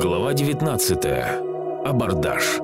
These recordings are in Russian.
Глава 19. Абордаж.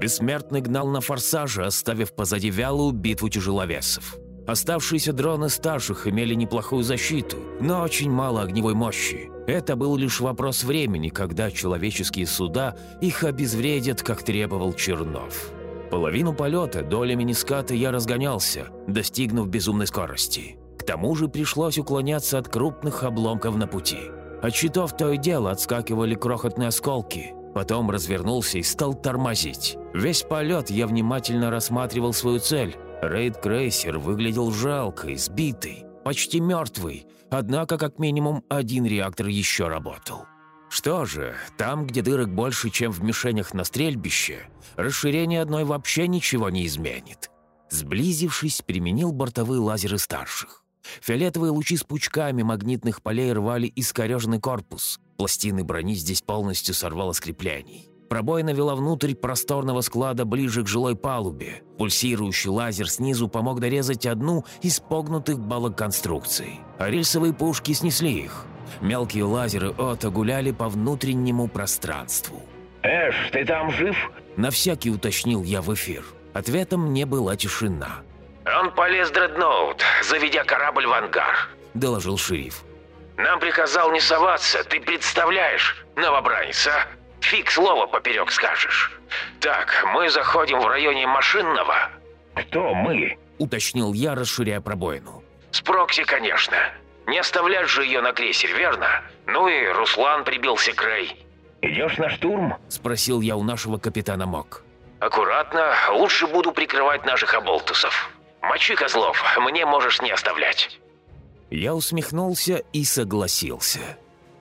Бессмертный гнал на форсаже, оставив позади вялую битву тяжеловесов. Оставшиеся дроны старших имели неплохую защиту, но очень мало огневой мощи. Это был лишь вопрос времени, когда человеческие суда их обезвредят, как требовал Чернов. Половину полета доля миниската я разгонялся, достигнув безумной скорости. К тому же пришлось уклоняться от крупных обломков на пути. От щитов то и дело отскакивали крохотные осколки. Потом развернулся и стал тормозить. Весь полет я внимательно рассматривал свою цель. Рейд-крейсер выглядел жалко, избитый, почти мертвый, однако как минимум один реактор еще работал. Что же, там, где дырок больше, чем в мишенях на стрельбище, расширение одной вообще ничего не изменит. Сблизившись, применил бортовые лазеры старших. Фиолетовые лучи с пучками магнитных полей рвали искореженный корпус. Пластины брони здесь полностью сорвало с креплений. Пробоина вела внутрь просторного склада ближе к жилой палубе. Пульсирующий лазер снизу помог дорезать одну из погнутых балок конструкций. А рельсовые пушки снесли их. Мелкие лазеры Ота гуляли по внутреннему пространству. «Эш, ты там жив?» На всякий уточнил я в эфир. Ответом мне была тишина. «Он полез дредноут, заведя корабль в ангар», – доложил шериф. «Нам приказал не соваться, ты представляешь, новобранец, а? Фиг слова поперек скажешь. Так, мы заходим в районе машинного». «Кто мы?» – уточнил я, расширяя пробоину. «С Прокси, конечно. Не оставлять же ее на крейсер, верно? Ну и Руслан прибился к Рэй». «Идешь на штурм?» – спросил я у нашего капитана Мок. «Аккуратно, лучше буду прикрывать наших оболтусов». «Мочи, Козлов, мне можешь не оставлять». Я усмехнулся и согласился.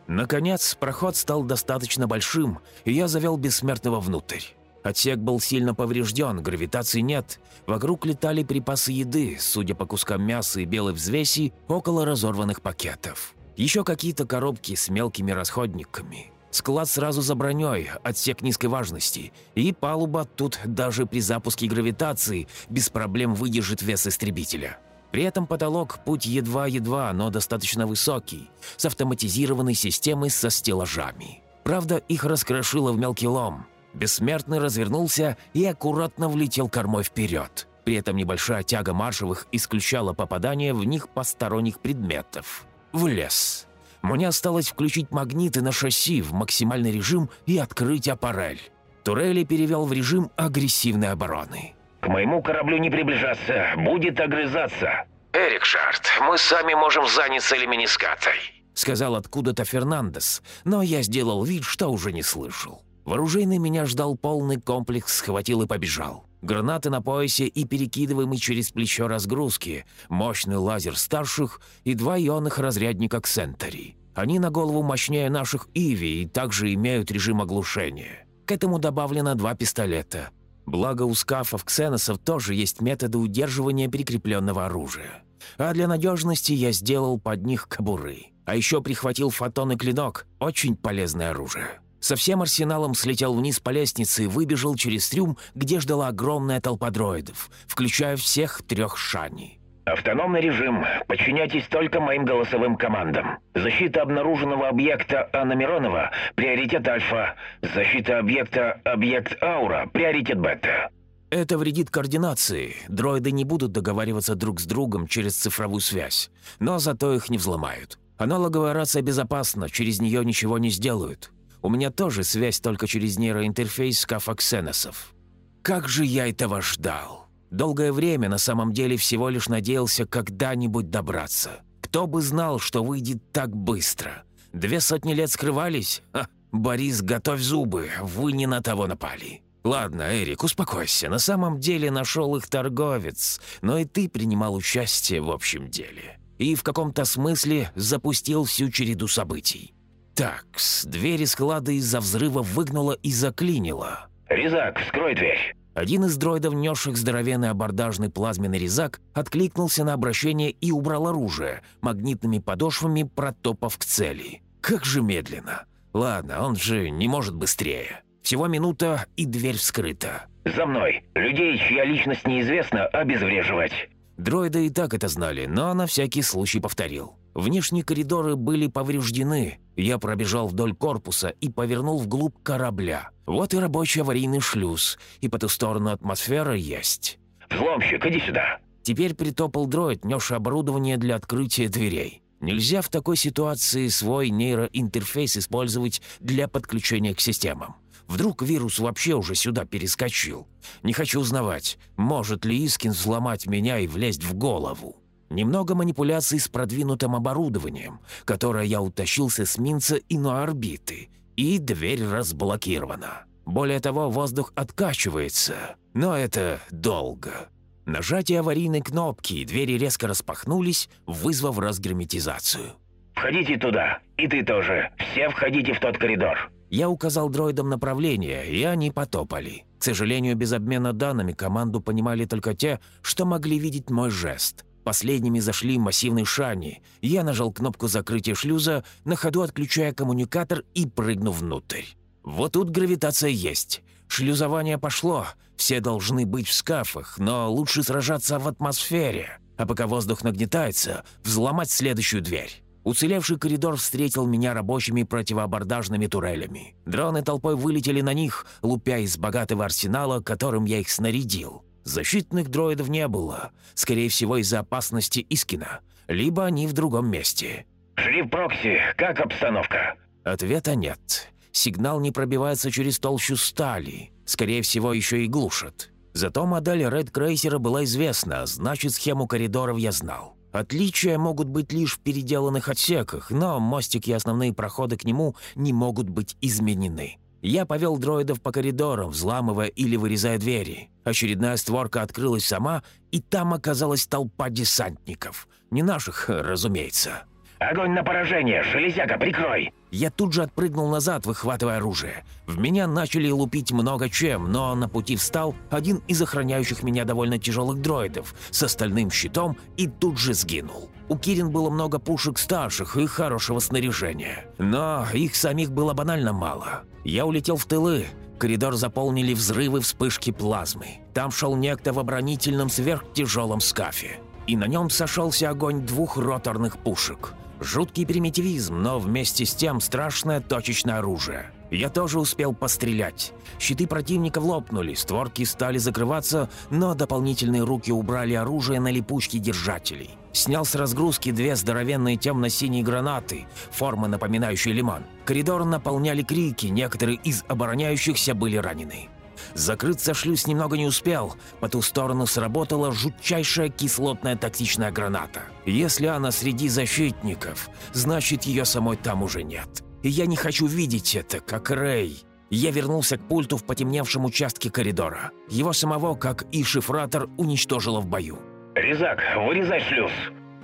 Наконец, проход стал достаточно большим, и я завел бессмертного внутрь. Отсек был сильно поврежден, гравитации нет. Вокруг летали припасы еды, судя по кускам мяса и белой взвеси, около разорванных пакетов. Еще какие-то коробки с мелкими расходниками. Склад сразу за броней, отсек низкой важности. И палуба тут даже при запуске гравитации без проблем выдержит вес истребителя. При этом потолок путь едва-едва, но достаточно высокий, с автоматизированной системой со стеллажами. Правда, их раскрошило в мелкий лом. Бессмертный развернулся и аккуратно влетел кормой вперед. При этом небольшая тяга маршевых исключала попадание в них посторонних предметов. В лес. Мне осталось включить магниты на шасси в максимальный режим и открыть аппарель. Турели перевел в режим агрессивной обороны. «К моему кораблю не приближаться, будет огрызаться». «Эрик Шарт, мы сами можем заняться лиминискатой», сказал откуда-то Фернандес, но я сделал вид, что уже не слышал. Вооруженный меня ждал полный комплекс, схватил и побежал. Гранаты на поясе и перекидываемый через плечо разгрузки, мощный лазер старших и два ионных разрядника Ксентери. Они на голову мощнее наших Иви и также имеют режим оглушения. К этому добавлено два пистолета. Благо у скафов ксеносов тоже есть методы удерживания прикрепленного оружия. А для надежности я сделал под них кобуры. А еще прихватил фотон и клинок – очень полезное оружие. Со всем арсеналом слетел вниз по лестнице и выбежал через трюм, где ждала огромная толпа дроидов, включая всех трех шани. «Автономный режим. Подчиняйтесь только моим голосовым командам. Защита обнаруженного объекта Анна Миронова – приоритет Альфа. Защита объекта Объект Аура – приоритет Бета». Это вредит координации. Дроиды не будут договариваться друг с другом через цифровую связь. Но зато их не взломают. Аналоговая рация безопасна, через нее ничего не сделают. У меня тоже связь только через нейроинтерфейс скафа ксеносов. Как же я этого ждал! Долгое время на самом деле всего лишь надеялся когда-нибудь добраться. Кто бы знал, что выйдет так быстро. Две сотни лет скрывались? Ха, Борис, готовь зубы, вы не на того напали. Ладно, Эрик, успокойся. На самом деле нашел их торговец, но и ты принимал участие в общем деле. И в каком-то смысле запустил всю череду событий. Так, с двери склада из-за взрыва выгнуло и заклинило. «Резак, вскрой дверь!» Один из дроидов, несших здоровенный абордажный плазменный резак, откликнулся на обращение и убрал оружие, магнитными подошвами протопав к цели. Как же медленно. Ладно, он же не может быстрее. Всего минута, и дверь вскрыта. «За мной! Людей, чья личность неизвестна, обезвреживать!» Дроиды и так это знали, но на всякий случай повторил. Внешние коридоры были повреждены. Я пробежал вдоль корпуса и повернул вглубь корабля. Вот и рабочий аварийный шлюз, и по ту сторону атмосфера есть. «Взломщик, иди сюда!» Теперь притопал дроид, несший оборудование для открытия дверей. Нельзя в такой ситуации свой нейроинтерфейс использовать для подключения к системам. Вдруг вирус вообще уже сюда перескочил. Не хочу узнавать, может ли Искин взломать меня и влезть в голову. Немного манипуляций с продвинутым оборудованием, которое я утащил с эсминца иноорбиты, и дверь разблокирована. Более того, воздух откачивается, но это долго. Нажатие аварийной кнопки, и двери резко распахнулись, вызвав разгерметизацию. «Входите туда, и ты тоже. Все входите в тот коридор». Я указал дроидам направление, и они потопали. К сожалению, без обмена данными команду понимали только те, что могли видеть мой жест. Последними зашли массивные шани. Я нажал кнопку закрытия шлюза, на ходу отключая коммуникатор и прыгну внутрь. Вот тут гравитация есть. Шлюзование пошло. Все должны быть в скафах, но лучше сражаться в атмосфере. А пока воздух нагнетается, взломать следующую дверь. Уцелевший коридор встретил меня рабочими противоабордажными турелями. Дроны толпой вылетели на них, лупя из богатого арсенала, которым я их снарядил. Защитных дроидов не было, скорее всего из-за опасности Искина, либо они в другом месте. «Шриф Прокси, как обстановка?» Ответа нет. Сигнал не пробивается через толщу стали, скорее всего еще и глушат. Зато модель Red Крейсера была известна, значит схему коридоров я знал. Отличия могут быть лишь в переделанных отсеках, но мостик и основные проходы к нему не могут быть изменены. Я повел дроидов по коридорам, взламывая или вырезая двери. Очередная створка открылась сама, и там оказалась толпа десантников. Не наших, разумеется. «Огонь на поражение! Железяка, прикрой!» Я тут же отпрыгнул назад, выхватывая оружие. В меня начали лупить много чем, но на пути встал один из охраняющих меня довольно тяжелых дроидов с остальным щитом и тут же сгинул. У Кирин было много пушек старших и хорошего снаряжения. Но их самих было банально мало. Я улетел в тылы, Коридор заполнили взрывы вспышки плазмы. Там шел некто в оборонительном сверхтяжелом скафе. И на нем сошелся огонь двух роторных пушек. Жуткий примитивизм, но вместе с тем страшное точечное оружие. Я тоже успел пострелять. Щиты противника лопнули, створки стали закрываться, но дополнительные руки убрали оружие на липучки держателей. Снял с разгрузки две здоровенные темно-синие гранаты, формы напоминающие лиман. Коридор наполняли крики, некоторые из обороняющихся были ранены. Закрыться шлюз немного не успел. По ту сторону сработала жутчайшая кислотная токсичная граната. Если она среди защитников, значит ее самой там уже нет. И я не хочу видеть это, как Рэй. Я вернулся к пульту в потемневшем участке коридора. Его самого, как и шифратор, уничтожило в бою. «Резак, вырезай шлюз!»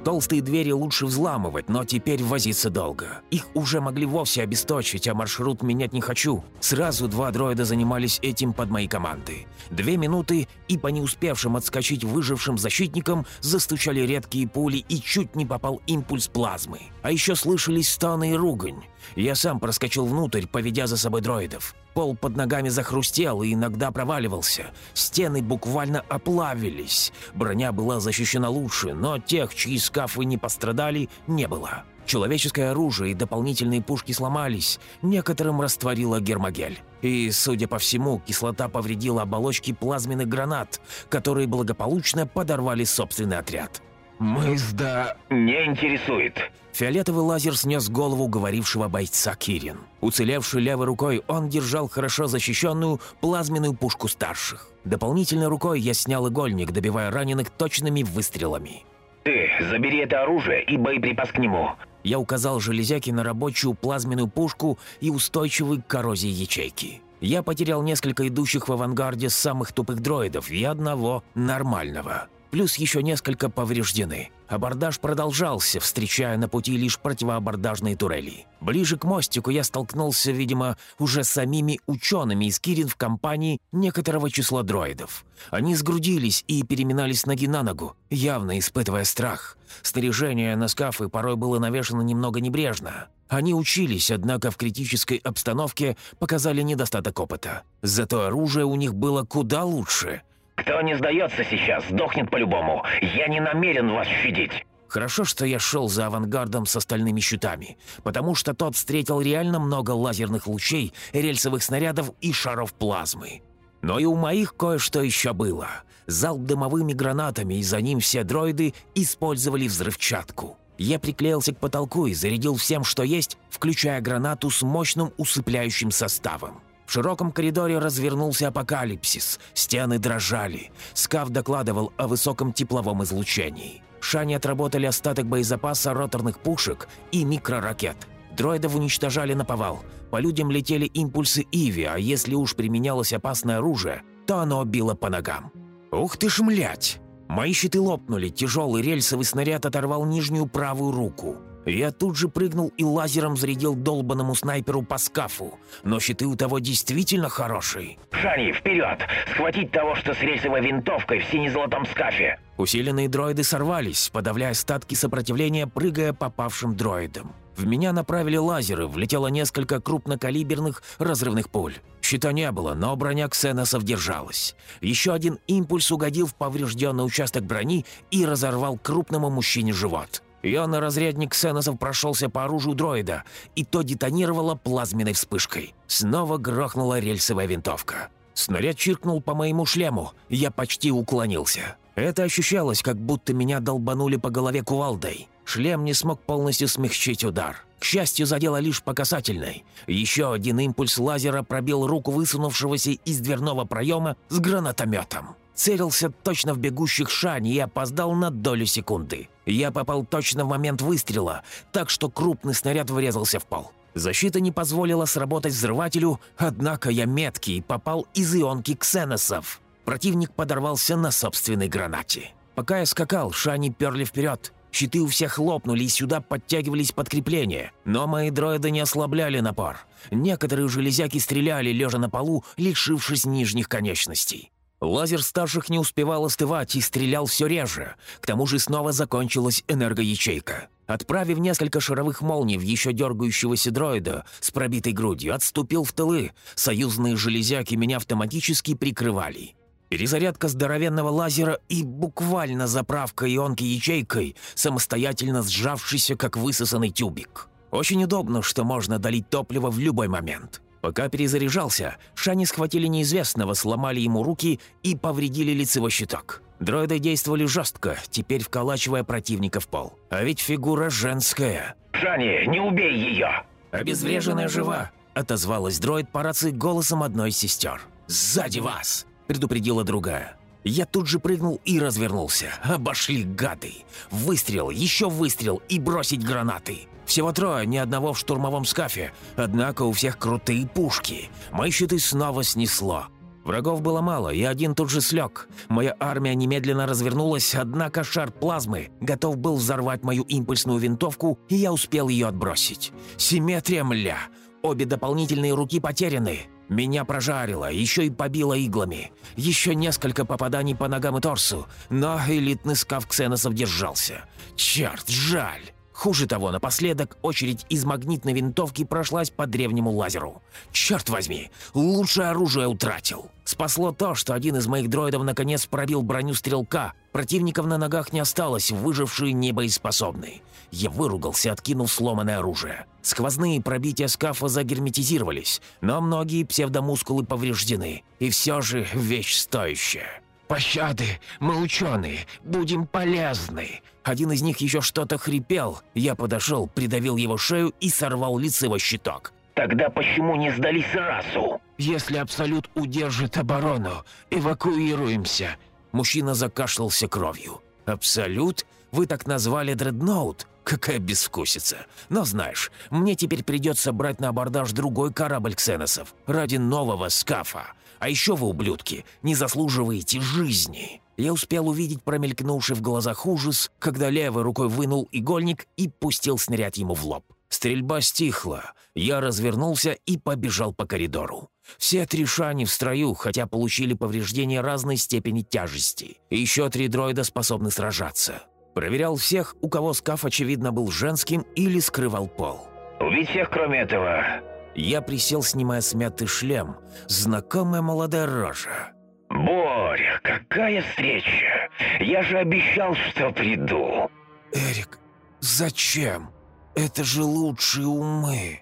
Толстые двери лучше взламывать, но теперь возиться долго. Их уже могли вовсе обесточить, а маршрут менять не хочу. Сразу два дроида занимались этим под моей командой. Две минуты, и по не успевшим отскочить выжившим защитникам застучали редкие пули и чуть не попал импульс плазмы. А еще слышались станы и ругань. Я сам проскочил внутрь, поведя за собой дроидов. Пол под ногами захрустел и иногда проваливался. Стены буквально оплавились. Броня была защищена лучше, но тех, чьи скафы не пострадали, не было. Человеческое оружие и дополнительные пушки сломались, некоторым растворила гермогель. И, судя по всему, кислота повредила оболочки плазменных гранат, которые благополучно подорвали собственный отряд. «Мы сда...» «Не интересует». Фиолетовый лазер снес голову говорившего бойца Кирин. Уцелевший левой рукой, он держал хорошо защищенную плазменную пушку старших. Дополнительной рукой я снял игольник, добивая раненых точными выстрелами. «Ты забери это оружие и боеприпас к нему». Я указал железяки на рабочую плазменную пушку и устойчивый к коррозии ячейки. Я потерял несколько идущих в авангарде самых тупых дроидов и одного нормального плюс еще несколько повреждены. Абордаж продолжался, встречая на пути лишь противоабордажные турели. Ближе к мостику я столкнулся, видимо, уже с самими учеными из Кирин в компании некоторого числа дроидов. Они сгрудились и переминались ноги на ногу, явно испытывая страх. Снаряжение на скафы порой было навешано немного небрежно. Они учились, однако в критической обстановке показали недостаток опыта. Зато оружие у них было куда лучше — кто не сдается сейчас, сдохнет по-любому. Я не намерен вас щадить». Хорошо, что я шел за авангардом с остальными щитами, потому что тот встретил реально много лазерных лучей, рельсовых снарядов и шаров плазмы. Но и у моих кое-что еще было. Залп дымовыми гранатами, и за ним все дроиды использовали взрывчатку. Я приклеился к потолку и зарядил всем, что есть, включая гранату с мощным усыпляющим составом. В широком коридоре развернулся апокалипсис, стены дрожали. Скаф докладывал о высоком тепловом излучении. Шани отработали остаток боезапаса роторных пушек и микроракет. Дроидов уничтожали на повал. По людям летели импульсы Иви, а если уж применялось опасное оружие, то оно било по ногам. «Ух ты ж, млять!» Мои щиты лопнули, тяжелый рельсовый снаряд оторвал нижнюю правую руку. Я тут же прыгнул и лазером зарядил долбанному снайперу по скафу. Но щиты у того действительно хорошие. «Шани, вперед! Схватить того, что с рельсовой винтовкой в сине-золотом скафе!» Усиленные дроиды сорвались, подавляя остатки сопротивления, прыгая попавшим дроидам. В меня направили лазеры, влетело несколько крупнокалиберных разрывных пуль. Щита не было, но броня ксеносов держалась. Еще один импульс угодил в поврежденный участок брони и разорвал крупному мужчине живот. Ионный разрядник ксеносов прошелся по оружию дроида, и то детонировало плазменной вспышкой. Снова грохнула рельсовая винтовка. Снаряд чиркнул по моему шлему, я почти уклонился. Это ощущалось, как будто меня долбанули по голове кувалдой. Шлем не смог полностью смягчить удар. К счастью, задело лишь по касательной. Еще один импульс лазера пробил руку высунувшегося из дверного проема с гранатометом. Целился точно в бегущих шани и опоздал на долю секунды. Я попал точно в момент выстрела, так что крупный снаряд врезался в пол. Защита не позволила сработать взрывателю, однако я меткий попал из ионки ксеносов. Противник подорвался на собственной гранате. Пока я скакал, шани перли вперед. Щиты у всех лопнули, и сюда подтягивались подкрепления. Но мои дроиды не ослабляли напор. Некоторые железяки стреляли, лежа на полу, лишившись нижних конечностей. Лазер старших не успевал остывать и стрелял все реже. К тому же снова закончилась энергоячейка. Отправив несколько шаровых молний в еще дергающегося дроида с пробитой грудью, отступил в тылы. Союзные железяки меня автоматически прикрывали. Перезарядка здоровенного лазера и буквально заправка ионки ячейкой, самостоятельно сжавшийся, как высосанный тюбик. Очень удобно, что можно долить топливо в любой момент. Пока перезаряжался, Шани схватили неизвестного, сломали ему руки и повредили лицевой щиток. Дроиды действовали жестко, теперь вколачивая противника в пол. А ведь фигура женская. «Шани, не убей ее!» «Обезвреженная жива», — отозвалась дроид по рации голосом одной из сестер. «Сзади вас!» — предупредила другая. Я тут же прыгнул и развернулся. Обошли гады. Выстрел, еще выстрел и бросить гранаты. Всего трое, ни одного в штурмовом скафе. Однако у всех крутые пушки. Мои щиты снова снесло. Врагов было мало, и один тут же слег. Моя армия немедленно развернулась, однако шар плазмы готов был взорвать мою импульсную винтовку, и я успел ее отбросить. Симметрия, мля! Обе дополнительные руки потеряны. Меня прожарило, еще и побило иглами. Еще несколько попаданий по ногам и торсу, но элитный скаф ксеносов держался. Черт, жаль! Хуже того, напоследок очередь из магнитной винтовки прошлась по древнему лазеру. Черт возьми, лучшее оружие утратил. Спасло то, что один из моих дроидов наконец пробил броню стрелка. Противников на ногах не осталось, выжившие небоеспособные. Я выругался, откинув сломанное оружие. Сквозные пробития скафа загерметизировались, но многие псевдомускулы повреждены. И все же вещь стоящая. «Пощады! Мы ученые! Будем полезны!» Один из них еще что-то хрипел. Я подошел, придавил его шею и сорвал лицевой щиток. «Тогда почему не сдались сразу?» «Если Абсолют удержит оборону, эвакуируемся!» Мужчина закашлялся кровью. «Абсолют? Вы так назвали дредноут? Какая безвкусица! Но знаешь, мне теперь придется брать на абордаж другой корабль ксеносов ради нового скафа. А еще вы, ублюдки, не заслуживаете жизни!» Я успел увидеть промелькнувший в глазах ужас, когда левой рукой вынул игольник и пустил снаряд ему в лоб. Стрельба стихла. Я развернулся и побежал по коридору. Все три шани в строю, хотя получили повреждения разной степени тяжести. еще три дроида способны сражаться. Проверял всех, у кого скаф, очевидно, был женским или скрывал пол. «Убить всех, кроме этого!» Я присел, снимая смятый шлем. Знакомая молодая рожа. «Боря, какая встреча! Я же обещал, что приду!» Эрик, зачем? Это же лучшие умы.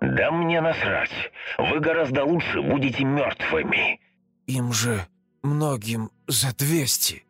Да мне насрать. Вы гораздо лучше будете мертвыми. Им же многим за 200.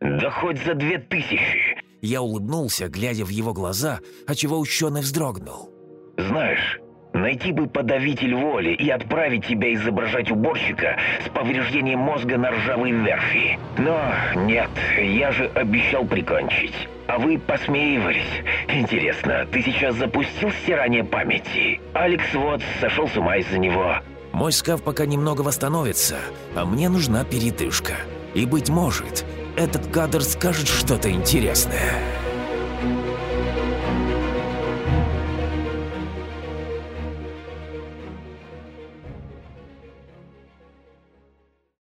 Да хоть за две тысячи. Я улыбнулся, глядя в его глаза, отчего ученый вздрогнул. Знаешь, найти бы подавитель воли и отправить тебя изображать уборщика с повреждением мозга на ржавой верфи. Но нет, я же обещал прикончить. А вы посмеивались. Интересно, ты сейчас запустил стирание памяти? Алекс вот сошел с ума из-за него. Мой скаф пока немного восстановится, а мне нужна передышка. И, быть может, этот кадр скажет что-то интересное.